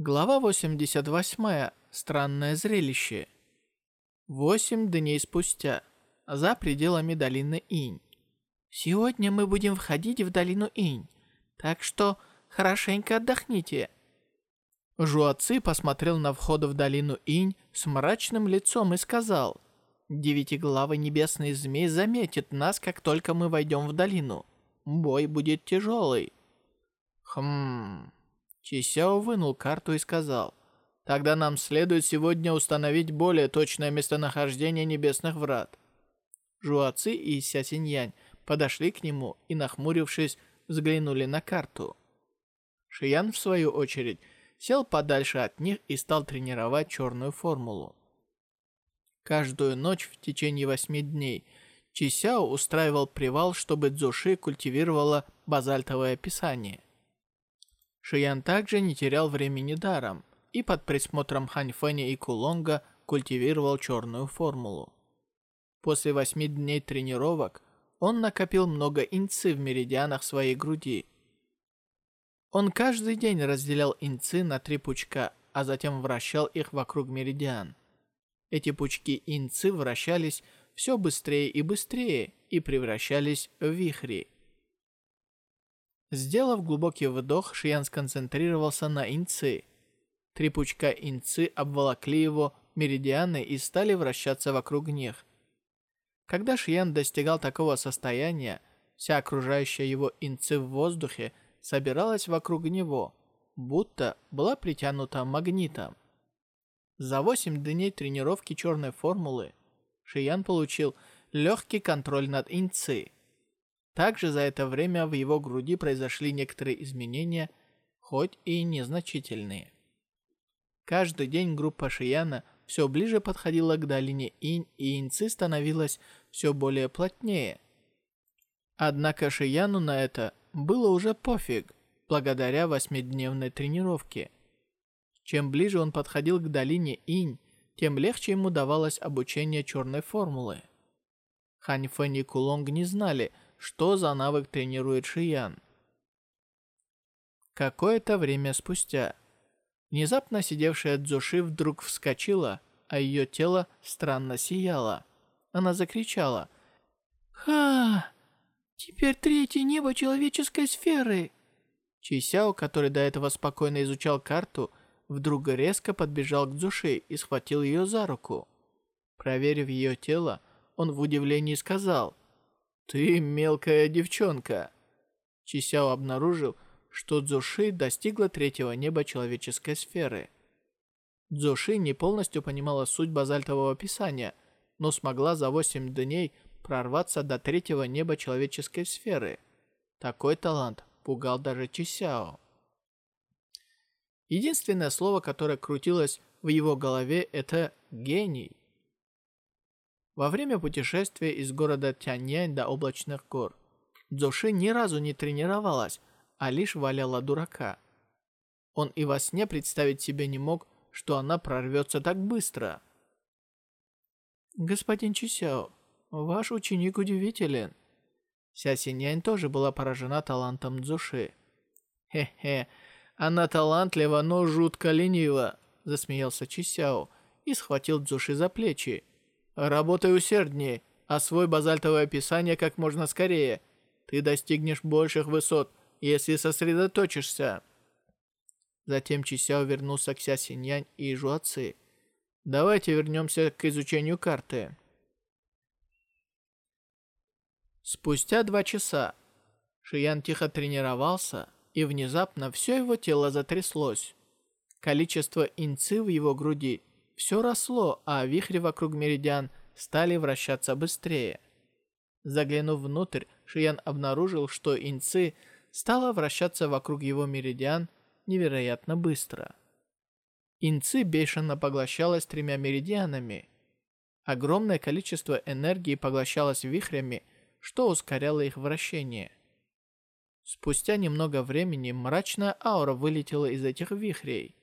Глава 88. Странное зрелище. Восемь дней спустя. За пределами долины Инь. Сегодня мы будем входить в долину Инь, так что хорошенько отдохните. Жуаци посмотрел на вход в долину Инь с мрачным лицом и сказал, «Девятиглавый небесный змей заметит нас, как только мы войдем в долину. Бой будет тяжелый». Хм... Чисяо вынул карту и сказал, «Тогда нам следует сегодня установить более точное местонахождение небесных врат». Жуаци и Ся Синьянь подошли к нему и, нахмурившись, взглянули на карту. Шиян, в свою очередь, сел подальше от них и стал тренировать черную формулу. Каждую ночь в течение восьми дней Чисяо устраивал привал, чтобы Цзуши культивировала базальтовое писание. Шиян также не терял времени даром и под присмотром Ханьфэня и Кулонга культивировал черную формулу. После восьми дней тренировок он накопил много инцы в меридианах своей груди. Он каждый день разделял инцы на три пучка, а затем вращал их вокруг меридиан. Эти пучки инцы вращались все быстрее и быстрее и превращались в вихри. Сделав глубокий вдох, Шиян сконцентрировался на инцы. Три пучка инцы обволокли его меридианы и стали вращаться вокруг них. Когда Шиян достигал такого состояния, вся окружающая его инцы в воздухе собиралась вокруг него, будто была притянута магнитом. За 8 дней тренировки черной формулы Шиян получил легкий контроль над инцы. Также за это время в его груди произошли некоторые изменения, хоть и незначительные. Каждый день группа Шияна все ближе подходила к долине Инь, и инцы становилась все более плотнее. Однако Шияну на это было уже пофиг, благодаря восьмидневной тренировке. Чем ближе он подходил к долине Инь, тем легче ему давалось обучение черной формулы. Хань Фэн и Кулонг не знали, что за навык тренирует Шиян. Какое-то время спустя, внезапно сидевшая Дзуши вдруг вскочила, а ее тело странно сияло. Она закричала «Ха! Теперь третье небо человеческой сферы!» Чисяо, который до этого спокойно изучал карту, вдруг резко подбежал к Дзуши и схватил ее за руку. Проверив ее тело, он в удивлении сказал «Ты мелкая девчонка!» Чисяо обнаружил, что Цзуши достигла третьего неба человеческой сферы. Цзуши не полностью понимала суть базальтового писания, но смогла за 8 дней прорваться до третьего неба человеческой сферы. Такой талант пугал даже Чисяо. Единственное слово, которое крутилось в его голове, это «гений». Во время путешествия из города Тяньянь до облачных гор Дзоши ни разу не тренировалась, а лишь валяла дурака. Он и во сне представить себе не мог, что она прорвется так быстро. «Господин Чисяо, ваш ученик удивителен». Ся Синьянь тоже была поражена талантом Дзуши. «Хе-хе, она талантлива, но жутко ленива», засмеялся Чисяо и схватил Дзуши за плечи. Работай усерднее, освой базальтовое описание как можно скорее. Ты достигнешь больших высот, если сосредоточишься. Затем Чисяо вернулся к Ся Синьянь и Жуаци. Давайте вернемся к изучению карты. Спустя два часа Шиян тихо тренировался, и внезапно все его тело затряслось. Количество инцы в его груди все росло, а вихри вокруг меридиан стали вращаться быстрее. Заглянув внутрь, Шиян обнаружил, что инцы стала вращаться вокруг его меридиан невероятно быстро. Инцы бешено поглощалось тремя меридианами. Огромное количество энергии поглощалось вихрями, что ускоряло их вращение. Спустя немного времени мрачная аура вылетела из этих вихрей.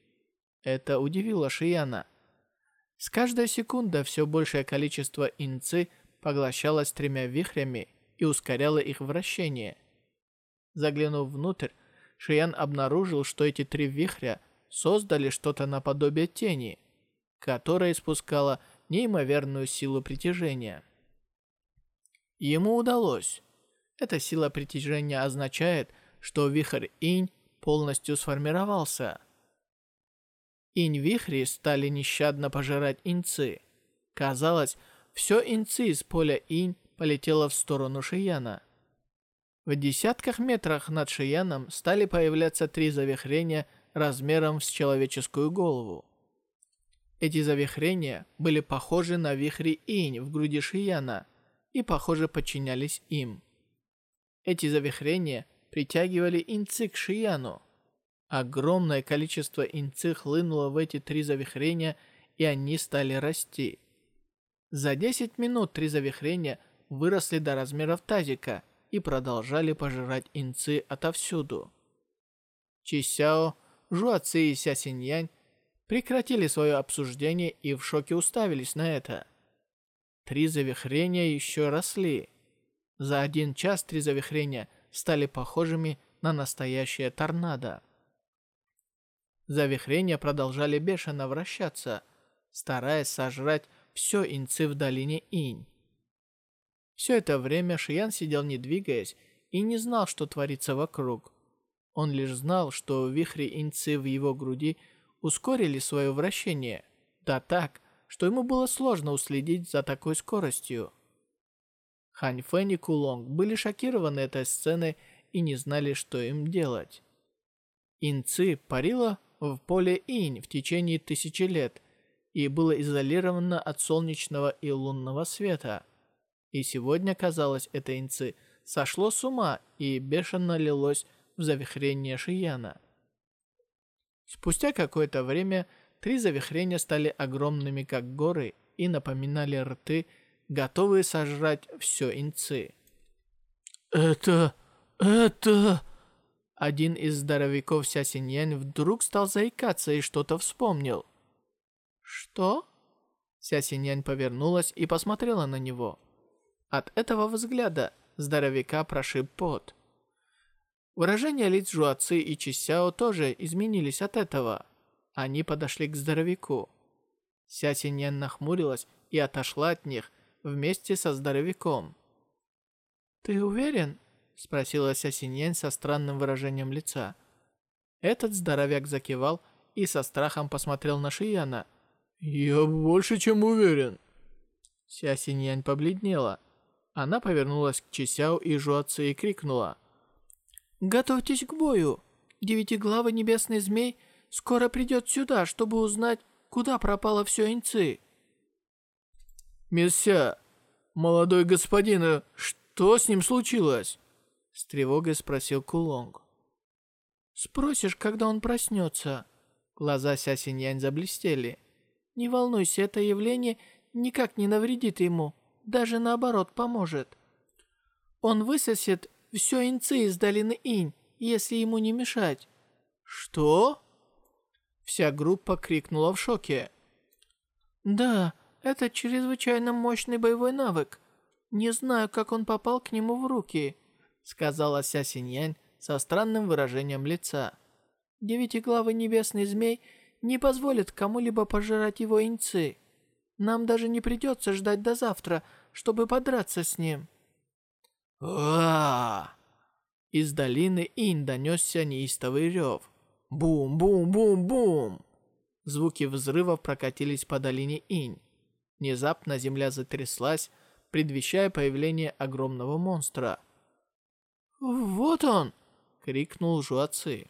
Это удивило Шияна. С каждой секундой все большее количество инцы поглощалось тремя вихрями и ускоряло их вращение. Заглянув внутрь, Шиян обнаружил, что эти три вихря создали что-то наподобие тени, которая испускала неимоверную силу притяжения. Ему удалось. Эта сила притяжения означает, что вихрь инь полностью сформировался. Инь-вихри стали нещадно пожирать инцы. Казалось, все инцы из поля инь полетело в сторону Шияна. В десятках метрах над Шияном стали появляться три завихрения размером с человеческую голову. Эти завихрения были похожи на вихри инь в груди Шияна и, похоже, подчинялись им. Эти завихрения притягивали инцы к Шияну. Огромное количество инцы хлынуло в эти три завихрения, и они стали расти. За 10 минут три завихрения выросли до размеров тазика и продолжали пожирать инцы отовсюду. Чисяо, Жуаци и Ся Синьянь прекратили свое обсуждение и в шоке уставились на это. Три завихрения еще росли. За один час три завихрения стали похожими на настоящее торнадо. Завихрения продолжали бешено вращаться, стараясь сожрать все инцы в долине Инь. Все это время Шиян сидел не двигаясь и не знал, что творится вокруг. Он лишь знал, что вихри инцы в его груди – ускорили свое вращение, да так, что ему было сложно уследить за такой скоростью. Хань Фэн и Кулонг были шокированы этой сценой и не знали, что им делать. Инци парила в поле Инь в течение тысячи лет и было изолировано от солнечного и лунного света. И сегодня, казалось, это Инци сошло с ума и бешено лилось в завихрение Шияна. Спустя какое-то время три завихрения стали огромными, как горы, и напоминали рты, готовые сожрать все инцы. «Это... это...» Один из здоровяков Ся Синьян вдруг стал заикаться и что-то вспомнил. «Что?» Ся Синьян повернулась и посмотрела на него. От этого взгляда здоровяка прошиб пот. Выражения лиц Жуаци и Чисяо тоже изменились от этого. Они подошли к здоровяку. Ся Синьян нахмурилась и отошла от них вместе со здоровяком. «Ты уверен?» — спросила Ся Синьян со странным выражением лица. Этот здоровяк закивал и со страхом посмотрел на Шияна. «Я больше чем уверен». Ся Синьянь побледнела. Она повернулась к Чисяо и Жуаци и крикнула. «Готовьтесь к бою! Девятиглавый небесный змей скоро придет сюда, чтобы узнать, куда пропало все инцы». «Мисся, молодой господин, э, что с ним случилось?» С тревогой спросил Кулонг. «Спросишь, когда он проснется?» Глаза Ся Синьянь заблестели. «Не волнуйся, это явление никак не навредит ему, даже наоборот поможет. Он высосет все инцы из долины Инь, если ему не мешать». «Что?» Вся группа крикнула в шоке. «Да, это чрезвычайно мощный боевой навык. Не знаю, как он попал к нему в руки», сказала Ся Синьянь со странным выражением лица. «Девятиглавый небесный змей не позволит кому-либо пожирать его инцы. Нам даже не придется ждать до завтра, чтобы подраться с ним» а Из долины Ин донесся неистовый рев. Бум-бум-бум-бум! Звуки взрывов прокатились по долине Инь. Внезапно земля затряслась, предвещая появление огромного монстра. «Вот он!» — крикнул Жуаци.